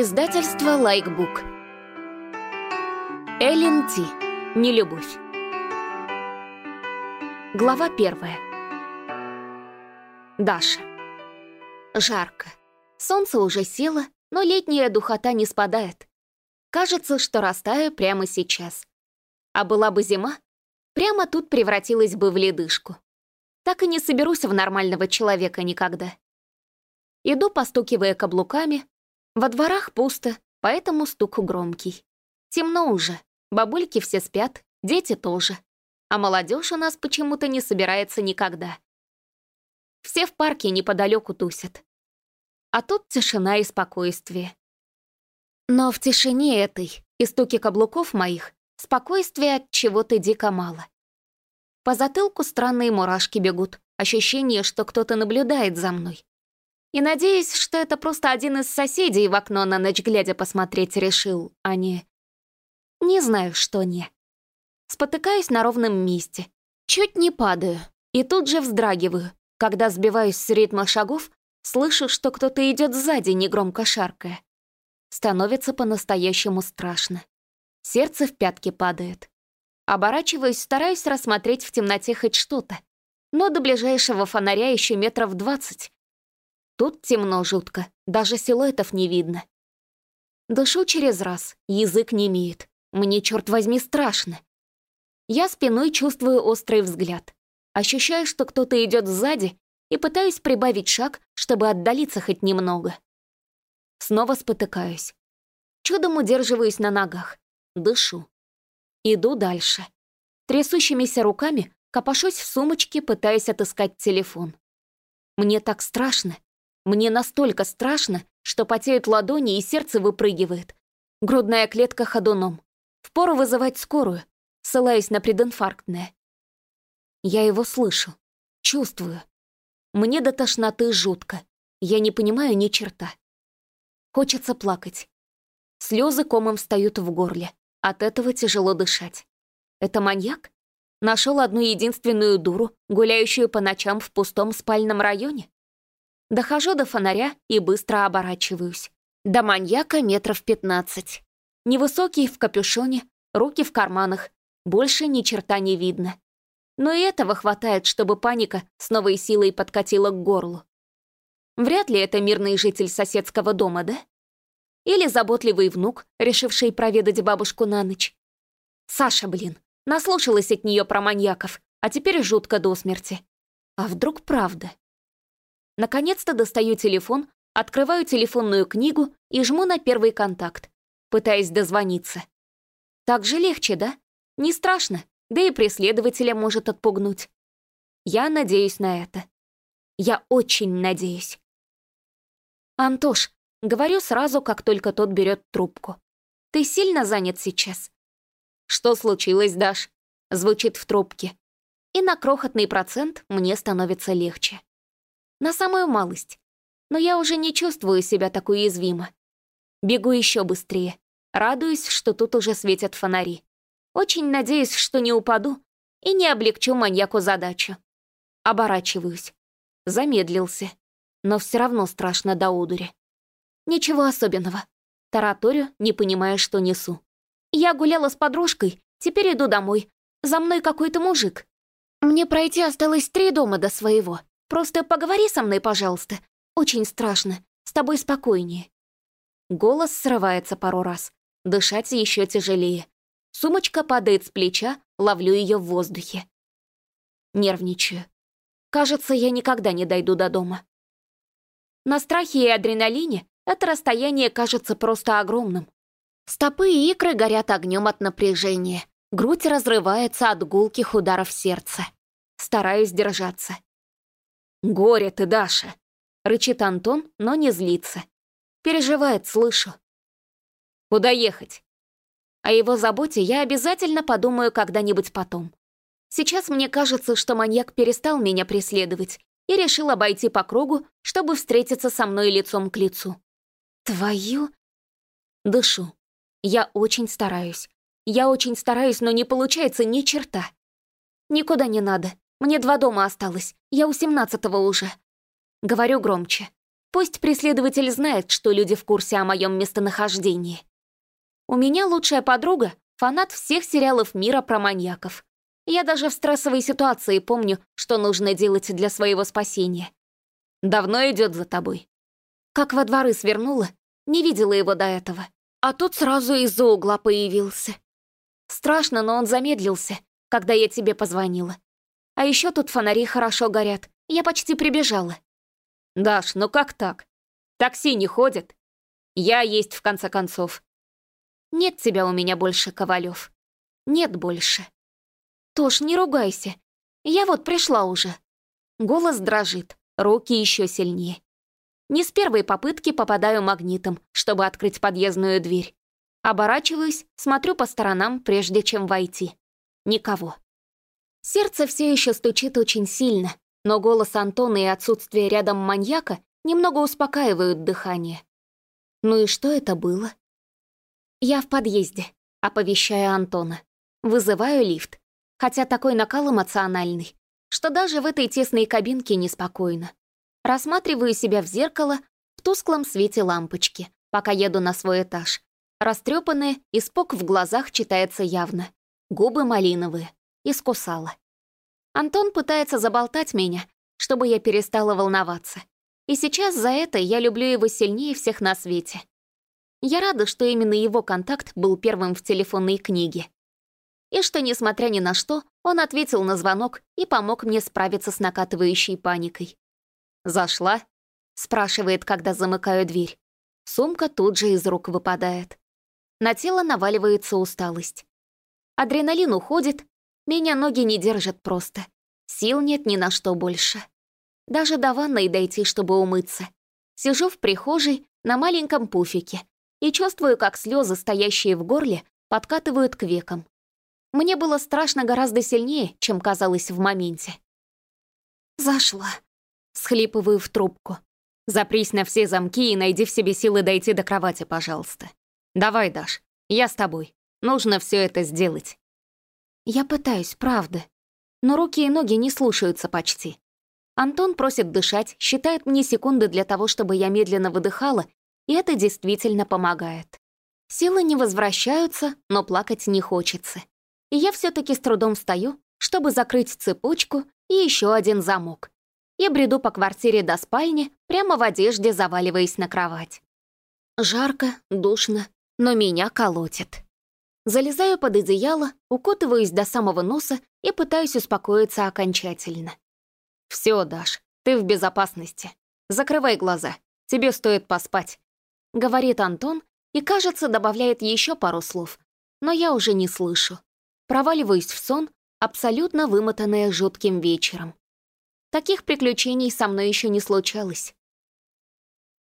Издательство Лайкбук. Эллен Ти. Нелюбовь. Глава первая. Даша. Жарко. Солнце уже село, но летняя духота не спадает. Кажется, что растаю прямо сейчас. А была бы зима, прямо тут превратилась бы в ледышку. Так и не соберусь в нормального человека никогда. Иду, постукивая каблуками. Во дворах пусто, поэтому стук громкий. Темно уже, бабульки все спят, дети тоже. А молодежь у нас почему-то не собирается никогда. Все в парке неподалеку тусят. А тут тишина и спокойствие. Но в тишине этой и стуке каблуков моих спокойствия от чего-то дико мало. По затылку странные мурашки бегут, ощущение, что кто-то наблюдает за мной. И надеюсь, что это просто один из соседей в окно на ночь глядя посмотреть решил, а не... Не знаю, что не. Спотыкаюсь на ровном месте. Чуть не падаю. И тут же вздрагиваю, когда сбиваюсь с ритма шагов, слышу, что кто-то идет сзади, негромко шаркая. Становится по-настоящему страшно. Сердце в пятки падает. Оборачиваюсь, стараюсь рассмотреть в темноте хоть что-то. Но до ближайшего фонаря еще метров двадцать. Тут темно жутко, даже силуэтов не видно. Дышу через раз, язык не имеет. Мне, черт возьми, страшно. Я спиной чувствую острый взгляд. Ощущаю, что кто-то идет сзади, и пытаюсь прибавить шаг, чтобы отдалиться хоть немного. Снова спотыкаюсь. Чудом удерживаюсь на ногах. Дышу. Иду дальше. Трясущимися руками копошусь в сумочке, пытаясь отыскать телефон. Мне так страшно. Мне настолько страшно, что потеют ладони и сердце выпрыгивает. Грудная клетка ходуном. Впору вызывать скорую, ссылаясь на прединфарктное. Я его слышу, чувствую. Мне до тошноты жутко. Я не понимаю ни черта. Хочется плакать. Слезы комом встают в горле. От этого тяжело дышать. Это маньяк? Нашел одну единственную дуру, гуляющую по ночам в пустом спальном районе? Дохожу до фонаря и быстро оборачиваюсь. До маньяка метров пятнадцать. Невысокий в капюшоне, руки в карманах. Больше ни черта не видно. Но и этого хватает, чтобы паника с новой силой подкатила к горлу. Вряд ли это мирный житель соседского дома, да? Или заботливый внук, решивший проведать бабушку на ночь. Саша, блин, наслушалась от нее про маньяков, а теперь жутко до смерти. А вдруг правда? Наконец-то достаю телефон, открываю телефонную книгу и жму на первый контакт, пытаясь дозвониться. Так же легче, да? Не страшно, да и преследователя может отпугнуть. Я надеюсь на это. Я очень надеюсь. «Антош», — говорю сразу, как только тот берет трубку. «Ты сильно занят сейчас?» «Что случилось, Даш?» — звучит в трубке. И на крохотный процент мне становится легче. На самую малость. Но я уже не чувствую себя так уязвимо. Бегу еще быстрее. Радуюсь, что тут уже светят фонари. Очень надеюсь, что не упаду и не облегчу маньяку задачу. Оборачиваюсь. Замедлился. Но все равно страшно до удури. Ничего особенного. Тараторю, не понимая, что несу. Я гуляла с подружкой, теперь иду домой. За мной какой-то мужик. Мне пройти осталось три дома до своего. Просто поговори со мной, пожалуйста. Очень страшно. С тобой спокойнее». Голос срывается пару раз. Дышать еще тяжелее. Сумочка падает с плеча, ловлю ее в воздухе. Нервничаю. Кажется, я никогда не дойду до дома. На страхе и адреналине это расстояние кажется просто огромным. Стопы и икры горят огнем от напряжения. Грудь разрывается от гулких ударов сердца. Стараюсь держаться. «Горе ты, Даша!» — рычит Антон, но не злится. Переживает, слышу. «Куда ехать?» О его заботе я обязательно подумаю когда-нибудь потом. Сейчас мне кажется, что маньяк перестал меня преследовать и решил обойти по кругу, чтобы встретиться со мной лицом к лицу. Твою... Дышу. Я очень стараюсь. Я очень стараюсь, но не получается ни черта. Никуда не надо. Мне два дома осталось. Я у семнадцатого уже. Говорю громче. Пусть преследователь знает, что люди в курсе о моем местонахождении. У меня лучшая подруга — фанат всех сериалов мира про маньяков. Я даже в стрессовой ситуации помню, что нужно делать для своего спасения. Давно идет за тобой. Как во дворы свернула, не видела его до этого. А тут сразу из-за угла появился. Страшно, но он замедлился, когда я тебе позвонила. А еще тут фонари хорошо горят. Я почти прибежала. «Даш, ну как так? Такси не ходит? Я есть, в конце концов». «Нет тебя у меня больше, Ковалев. Нет больше». «Тош, не ругайся. Я вот пришла уже». Голос дрожит, руки еще сильнее. Не с первой попытки попадаю магнитом, чтобы открыть подъездную дверь. Оборачиваюсь, смотрю по сторонам, прежде чем войти. Никого. Сердце все еще стучит очень сильно, но голос Антона и отсутствие рядом маньяка немного успокаивают дыхание. Ну и что это было? Я в подъезде, оповещаю Антона. Вызываю лифт хотя такой накал эмоциональный, что даже в этой тесной кабинке неспокойно. Рассматриваю себя в зеркало в тусклом свете лампочки, пока еду на свой этаж. Растрепанная, испуг в глазах читается явно. Губы малиновые. Искусала. Антон пытается заболтать меня, чтобы я перестала волноваться. И сейчас за это я люблю его сильнее всех на свете. Я рада, что именно его контакт был первым в телефонной книге и что, несмотря ни на что, он ответил на звонок и помог мне справиться с накатывающей паникой. «Зашла?» — спрашивает, когда замыкаю дверь. Сумка тут же из рук выпадает. На тело наваливается усталость. Адреналин уходит, меня ноги не держат просто. Сил нет ни на что больше. Даже до ванной дойти, чтобы умыться. Сижу в прихожей на маленьком пуфике и чувствую, как слезы, стоящие в горле, подкатывают к векам. Мне было страшно гораздо сильнее, чем казалось в моменте. «Зашла», — схлипываю в трубку. «Запрись на все замки и найди в себе силы дойти до кровати, пожалуйста. Давай, Даш, я с тобой. Нужно все это сделать». Я пытаюсь, правда. Но руки и ноги не слушаются почти. Антон просит дышать, считает мне секунды для того, чтобы я медленно выдыхала, и это действительно помогает. Силы не возвращаются, но плакать не хочется и я все-таки с трудом встаю, чтобы закрыть цепочку и еще один замок. Я бреду по квартире до спальни, прямо в одежде заваливаясь на кровать. Жарко, душно, но меня колотит. Залезаю под одеяло, укутываюсь до самого носа и пытаюсь успокоиться окончательно. «Все, Даш, ты в безопасности. Закрывай глаза, тебе стоит поспать», — говорит Антон и, кажется, добавляет еще пару слов, но я уже не слышу. Проваливаюсь в сон, абсолютно вымотанная жутким вечером. Таких приключений со мной еще не случалось.